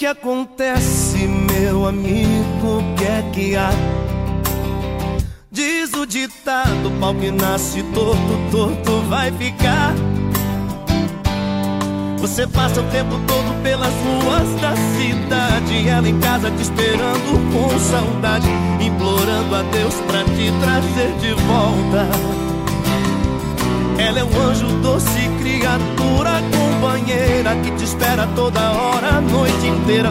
que acontece, meu amigo? O que é que há? Diz o ditado: pau que nasce torto, torto vai ficar. Você passa o tempo todo pelas ruas da cidade. Ela em casa te esperando com saudade, implorando a Deus pra te trazer de volta. Ela é um anjo doce, criatura companheira Que te espera toda hora, a noite inteira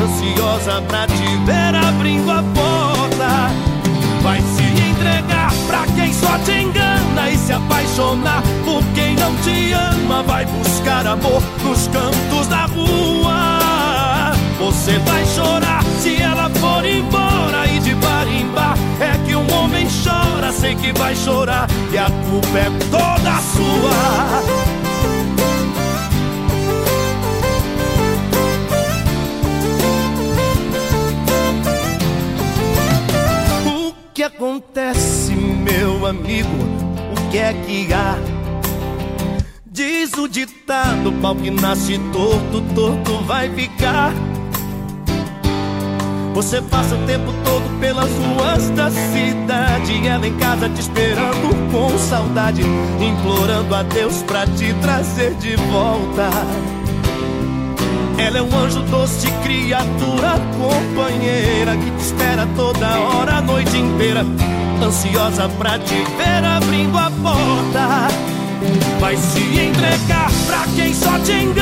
Ansiosa pra te ver abrindo a porta. Vai se entregar pra quem só te engana E se apaixonar por quem não te ama. Vai buscar amor nos cantos da rua. Você vai chorar e a culpa é toda sua que acontece, meu amigo? O que é que há? Diz o ditado, pau que nasce torto, torto vai ficar. Você passa o tempo todo pelas ruas da cidade Ela em casa te esperando com saudade Implorando a Deus pra te trazer de volta. Ela é um anjo doce, criatura companheira Que te espera toda hora, a noite inteira Ansiosa pra te ver abrindo a porta. Vai se entregar pra quem só te engana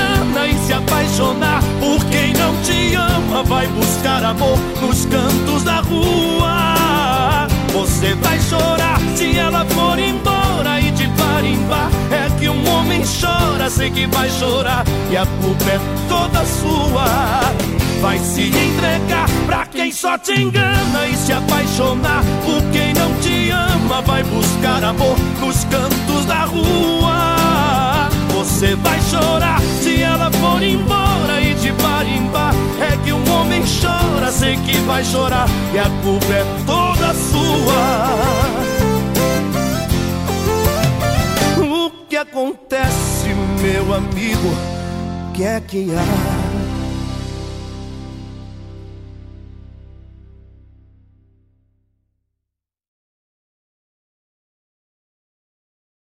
vai chorar e a culpa é toda sua. Vai se entregar pra quem só te engana E se apaixonar por quem não te ama. Vai buscar amor nos cantos da rua. Você vai chorar se ela for embora E de bar em bar é que um homem chora. Sei que vai chorar e a culpa é toda sua. O que acontece, meu amigo? O que é que há?